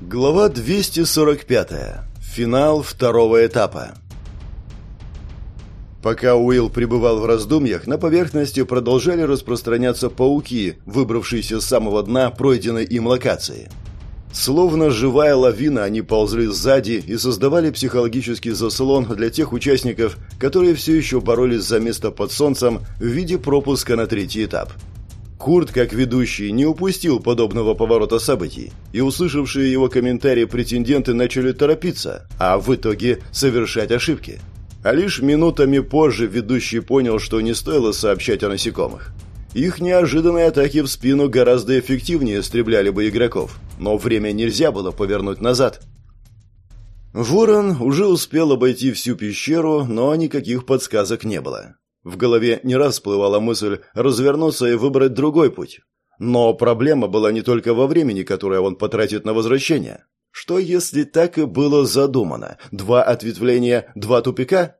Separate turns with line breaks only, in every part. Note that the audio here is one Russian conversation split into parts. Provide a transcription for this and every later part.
Глава 245. Финал второго этапа. Пока Уилл пребывал в раздумьях, на поверхности продолжали распространяться пауки, выбравшиеся с самого дна пройденной им локации. Словно живая лавина, они ползли сзади и создавали психологический заслон для тех участников, которые все еще боролись за место под солнцем в виде пропуска на третий этап – Курт, как ведущий, не упустил подобного поворота событий, и услышавшие его комментарии претенденты начали торопиться, а в итоге совершать ошибки. А лишь минутами позже ведущий понял, что не стоило сообщать о насекомых. Их неожиданные атаки в спину гораздо эффективнее истребляли бы игроков, но время нельзя было повернуть назад. Ворон уже успел обойти всю пещеру, но никаких подсказок не было. В голове не раз всплывала мысль развернуться и выбрать другой путь. Но проблема была не только во времени, которое он потратит на возвращение. Что если так и было задумано? Два ответвления, два тупика?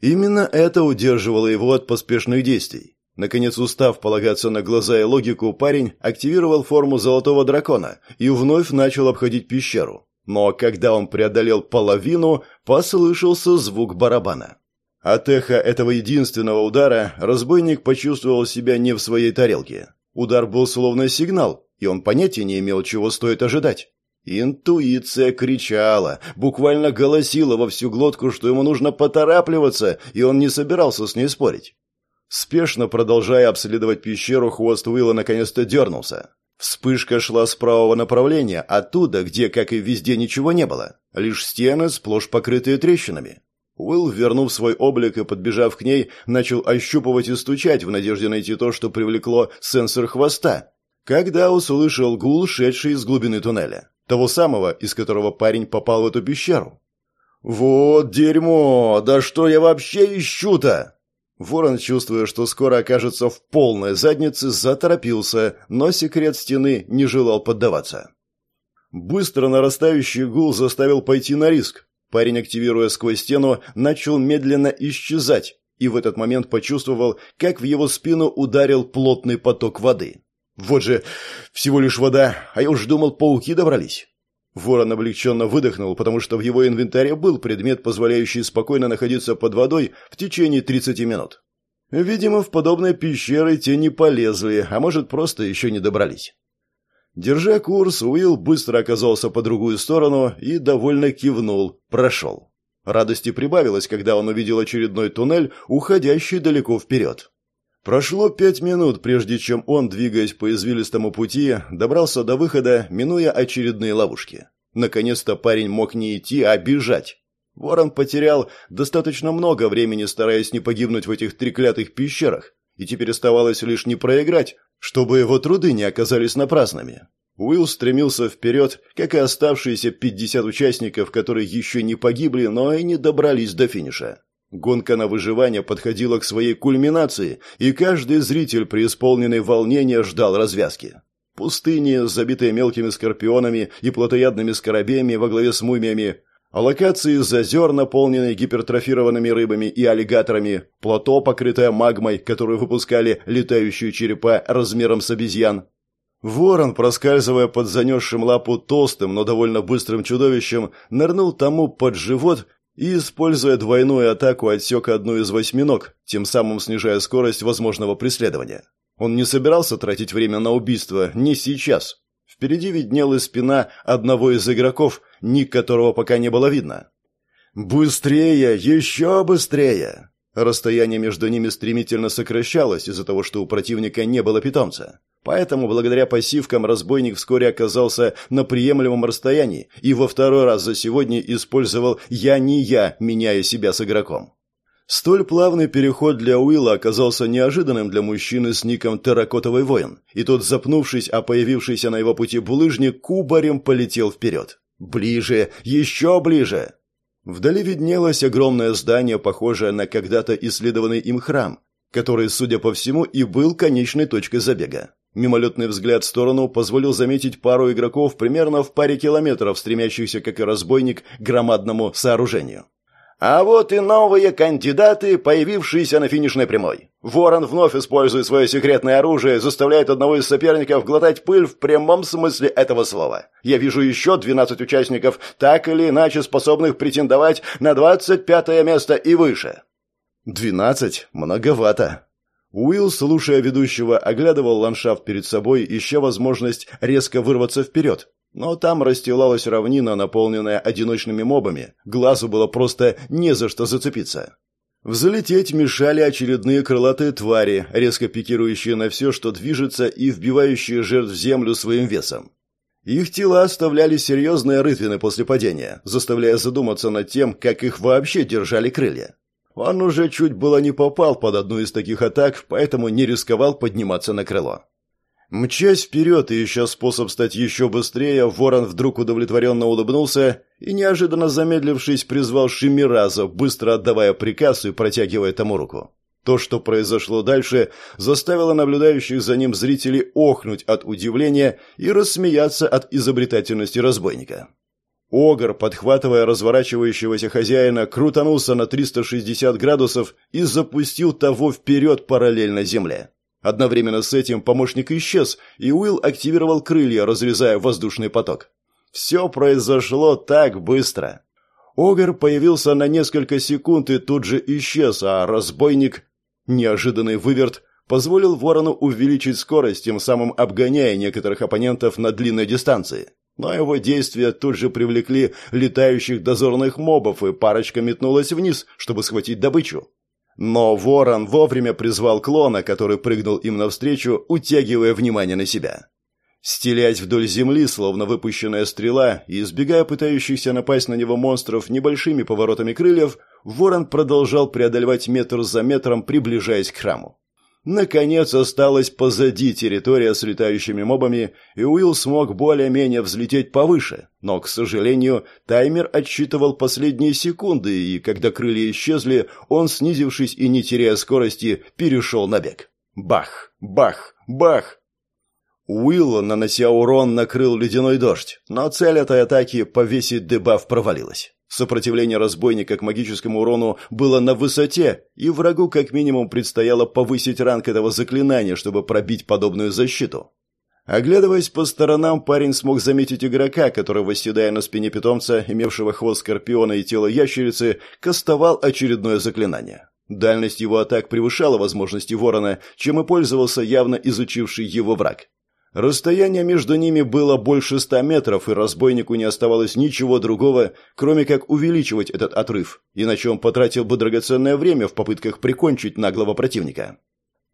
Именно это удерживало его от поспешных действий. Наконец, устав полагаться на глаза и логику, парень активировал форму золотого дракона и вновь начал обходить пещеру. Но когда он преодолел половину, послышался звук барабана. От эха этого единственного удара разбойник почувствовал себя не в своей тарелке. Удар был словно сигнал, и он понятия не имел, чего стоит ожидать. Интуиция кричала, буквально голосила во всю глотку, что ему нужно поторапливаться, и он не собирался с ней спорить. Спешно продолжая обследовать пещеру, хвост Уилла наконец-то дернулся. Вспышка шла с правого направления, оттуда, где, как и везде, ничего не было. Лишь стены, сплошь покрытые трещинами. Уилл, вернув свой облик и подбежав к ней, начал ощупывать и стучать в надежде найти то, что привлекло сенсор хвоста. Когда услышал гул, шедший из глубины туннеля. Того самого, из которого парень попал в эту пещеру. «Вот дерьмо! Да что я вообще ищу-то?» Ворон, чувствуя, что скоро окажется в полной заднице, заторопился, но секрет стены не желал поддаваться. Быстро нарастающий гул заставил пойти на риск. Парень, активируя сквозь стену, начал медленно исчезать, и в этот момент почувствовал, как в его спину ударил плотный поток воды. Вот же, всего лишь вода, а я уж думал, пауки добрались. Ворон облегченно выдохнул, потому что в его инвентаре был предмет, позволяющий спокойно находиться под водой в течение 30 минут. Видимо, в подобные пещеры те не полезли, а может, просто еще не добрались. Держа курс, Уилл быстро оказался по другую сторону и довольно кивнул, прошел. Радости прибавилось, когда он увидел очередной туннель, уходящий далеко вперед. Прошло пять минут, прежде чем он, двигаясь по извилистому пути, добрался до выхода, минуя очередные ловушки. Наконец-то парень мог не идти, а бежать. Ворон потерял достаточно много времени, стараясь не погибнуть в этих треклятых пещерах, и теперь оставалось лишь не проиграть, чтобы его труды не оказались напрасными. Уилл стремился вперед, как и оставшиеся 50 участников, которые еще не погибли, но и не добрались до финиша. Гонка на выживание подходила к своей кульминации, и каждый зритель, преисполненный волнения, ждал развязки. Пустыни, забитые мелкими скорпионами и плотоядными скоробеями во главе с мумиями, Локации из озер, наполненные гипертрофированными рыбами и аллигаторами, плато, покрытое магмой, которую выпускали летающие черепа размером с обезьян. Ворон, проскальзывая под занесшим лапу толстым, но довольно быстрым чудовищем, нырнул тому под живот и, используя двойную атаку, отсек одну из восьминог, тем самым снижая скорость возможного преследования. Он не собирался тратить время на убийство, не сейчас. Впереди виднелась спина одного из игроков, ник которого пока не было видно. «Быстрее! Еще быстрее!» Расстояние между ними стремительно сокращалось из-за того, что у противника не было питомца. Поэтому, благодаря пассивкам, разбойник вскоре оказался на приемлемом расстоянии и во второй раз за сегодня использовал «я не я», меняя себя с игроком. Столь плавный переход для Уилла оказался неожиданным для мужчины с ником «Терракотовый воин», и тот, запнувшись о появившийся на его пути булыжник, кубарем полетел вперед. «Ближе! Еще ближе!» Вдали виднелось огромное здание, похожее на когда-то исследованный им храм, который, судя по всему, и был конечной точкой забега. Мимолетный взгляд в сторону позволил заметить пару игроков примерно в паре километров, стремящихся, как и разбойник, к громадному сооружению. А вот и новые кандидаты, появившиеся на финишной прямой. Ворон вновь использует свое секретное оружие, заставляет одного из соперников глотать пыль в прямом смысле этого слова. Я вижу еще 12 участников, так или иначе способных претендовать на 25 место и выше. 12? Многовато. Уилл, слушая ведущего, оглядывал ландшафт перед собой, ища возможность резко вырваться вперед. Но там расстилалась равнина, наполненная одиночными мобами. Глазу было просто не за что зацепиться. Взлететь мешали очередные крылатые твари, резко пикирующие на все, что движется, и вбивающие жертв в землю своим весом. Их тела оставляли серьезные рытвины после падения, заставляя задуматься над тем, как их вообще держали крылья. Он уже чуть было не попал под одну из таких атак, поэтому не рисковал подниматься на крыло. Мчась вперед и ища способ стать еще быстрее, ворон вдруг удовлетворенно улыбнулся и, неожиданно замедлившись, призвал Шимираза, быстро отдавая приказ и протягивая тому руку. То, что произошло дальше, заставило наблюдающих за ним зрителей охнуть от удивления и рассмеяться от изобретательности разбойника. Огр, подхватывая разворачивающегося хозяина, крутанулся на 360 градусов и запустил того вперед параллельно земле. Одновременно с этим помощник исчез, и Уилл активировал крылья, разрезая воздушный поток. Все произошло так быстро. Огр появился на несколько секунд и тут же исчез, а разбойник, неожиданный выверт, позволил ворону увеличить скорость, тем самым обгоняя некоторых оппонентов на длинной дистанции. Но его действия тут же привлекли летающих дозорных мобов, и парочка метнулась вниз, чтобы схватить добычу. Но ворон вовремя призвал клона, который прыгнул им навстречу, утягивая внимание на себя. Стелясь вдоль земли, словно выпущенная стрела, и избегая пытающихся напасть на него монстров небольшими поворотами крыльев, ворон продолжал преодолевать метр за метром, приближаясь к храму. Наконец осталась позади территория с летающими мобами, и Уилл смог более-менее взлететь повыше. Но, к сожалению, таймер отсчитывал последние секунды, и когда крылья исчезли, он, снизившись и не теряя скорости, перешел на бег. Бах! Бах! Бах! Уилл, нанося урон, накрыл ледяной дождь, но цель этой атаки повесить дебаф провалилась. Сопротивление разбойника к магическому урону было на высоте, и врагу как минимум предстояло повысить ранг этого заклинания, чтобы пробить подобную защиту. Оглядываясь по сторонам, парень смог заметить игрока, который, восседая на спине питомца, имевшего хвост скорпиона и тело ящерицы, кастовал очередное заклинание. Дальность его атак превышала возможности ворона, чем и пользовался явно изучивший его враг. Расстояние между ними было больше ста метров, и разбойнику не оставалось ничего другого, кроме как увеличивать этот отрыв, иначе он потратил бы драгоценное время в попытках прикончить наглого противника.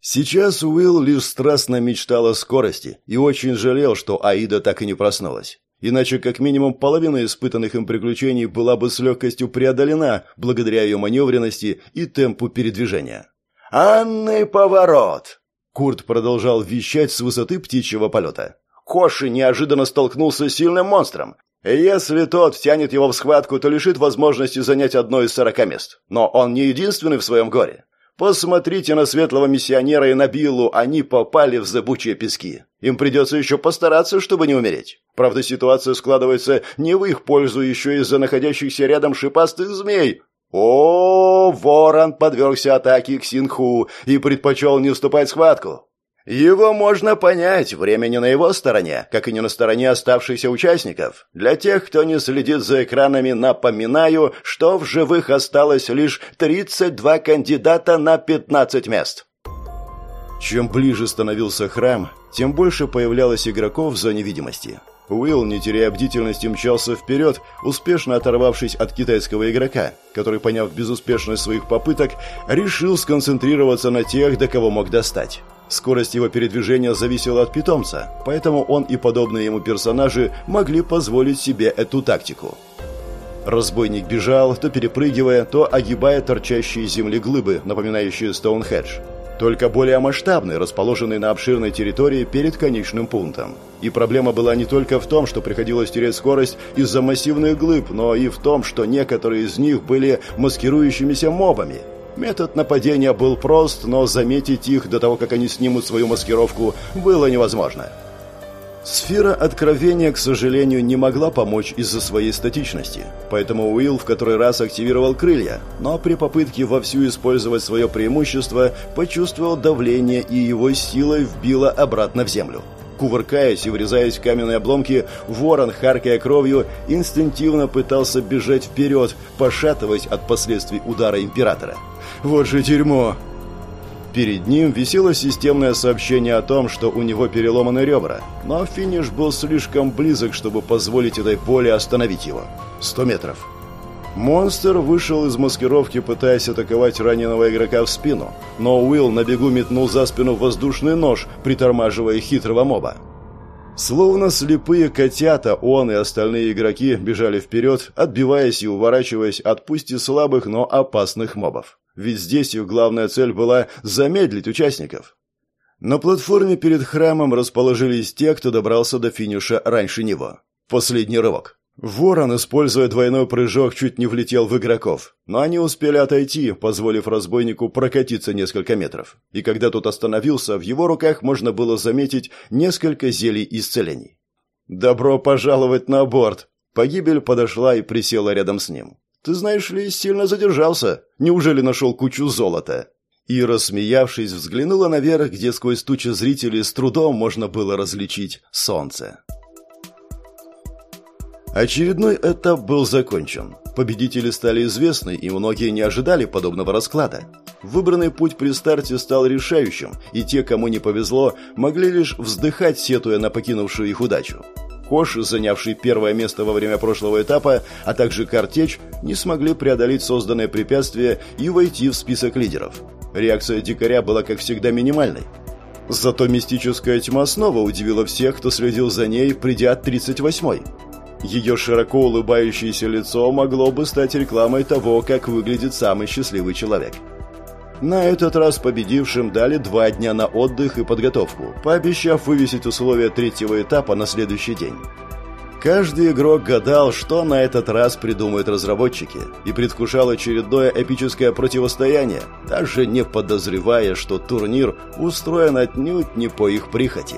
Сейчас Уилл лишь страстно мечтал о скорости и очень жалел, что Аида так и не проснулась. Иначе как минимум половина испытанных им приключений была бы с легкостью преодолена благодаря ее маневренности и темпу передвижения. «Анны поворот!» Курт продолжал вещать с высоты птичьего полета. Коши неожиданно столкнулся с сильным монстром. Если тот втянет его в схватку, то лишит возможности занять одно из сорока мест. Но он не единственный в своем горе. Посмотрите на светлого миссионера и на Биллу, они попали в зыбучие пески. Им придется еще постараться, чтобы не умереть. Правда, ситуация складывается не в их пользу еще из-за находящихся рядом шипастых змей. О, ворон подвергся атаке к Синху и предпочел не вступать в схватку. Его можно понять, времени на его стороне, как и не на стороне оставшихся участников. Для тех, кто не следит за экранами, напоминаю, что в живых осталось лишь 32 кандидата на 15 мест. Чем ближе становился храм, тем больше появлялось игроков в зоне видимости. Уилл, не теряя бдительности, мчался вперед, успешно оторвавшись от китайского игрока, который, поняв безуспешность своих попыток, решил сконцентрироваться на тех, до кого мог достать. Скорость его передвижения зависела от питомца, поэтому он и подобные ему персонажи могли позволить себе эту тактику. Разбойник бежал, то перепрыгивая, то огибая торчащие земли глыбы, напоминающие Стоунхедж только более масштабный, расположенный на обширной территории перед конечным пунктом. И проблема была не только в том, что приходилось терять скорость из-за массивных глыб, но и в том, что некоторые из них были маскирующимися мобами. Метод нападения был прост, но заметить их до того, как они снимут свою маскировку, было невозможно. Сфера откровения, к сожалению, не могла помочь из-за своей статичности, поэтому Уилл в который раз активировал крылья, но при попытке вовсю использовать свое преимущество почувствовал давление и его силой вбило обратно в землю. Кувыркаясь и врезаясь в каменные обломки, ворон, харкая кровью, инстинктивно пытался бежать вперед, пошатываясь от последствий удара императора. «Вот же дерьмо!» Перед ним висело системное сообщение о том, что у него переломаны ребра, но финиш был слишком близок, чтобы позволить этой боли остановить его. 100 метров. Монстр вышел из маскировки, пытаясь атаковать раненого игрока в спину, но Уилл на бегу метнул за спину воздушный нож, притормаживая хитрого моба. Словно слепые котята, он и остальные игроки бежали вперед, отбиваясь и уворачиваясь от пусть и слабых, но опасных мобов. Ведь здесь их главная цель была замедлить участников. На платформе перед храмом расположились те, кто добрался до финиша раньше него. Последний рывок. Ворон, используя двойной прыжок, чуть не влетел в игроков, но они успели отойти, позволив разбойнику прокатиться несколько метров. И когда тот остановился, в его руках можно было заметить несколько зелий исцелений. «Добро пожаловать на борт!» Погибель подошла и присела рядом с ним. Ты, знаешь ли, сильно задержался. Неужели нашел кучу золота?» И, рассмеявшись, взглянула наверх, где сквозь тучи зрителей с трудом можно было различить солнце. Очередной этап был закончен. Победители стали известны, и многие не ожидали подобного расклада. Выбранный путь при старте стал решающим, и те, кому не повезло, могли лишь вздыхать, сетуя на покинувшую их удачу. Кош, занявший первое место во время прошлого этапа, а также Картеч, не смогли преодолеть созданное препятствие и войти в список лидеров. Реакция дикаря была, как всегда, минимальной. Зато мистическая тьма снова удивила всех, кто следил за ней, придя от 38-й. Ее широко улыбающееся лицо могло бы стать рекламой того, как выглядит самый счастливый человек. На этот раз победившим дали два дня на отдых и подготовку, пообещав вывесить условия третьего этапа на следующий день. Каждый игрок гадал, что на этот раз придумают разработчики, и предвкушал очередное эпическое противостояние, даже не подозревая, что турнир устроен отнюдь не по их прихоти.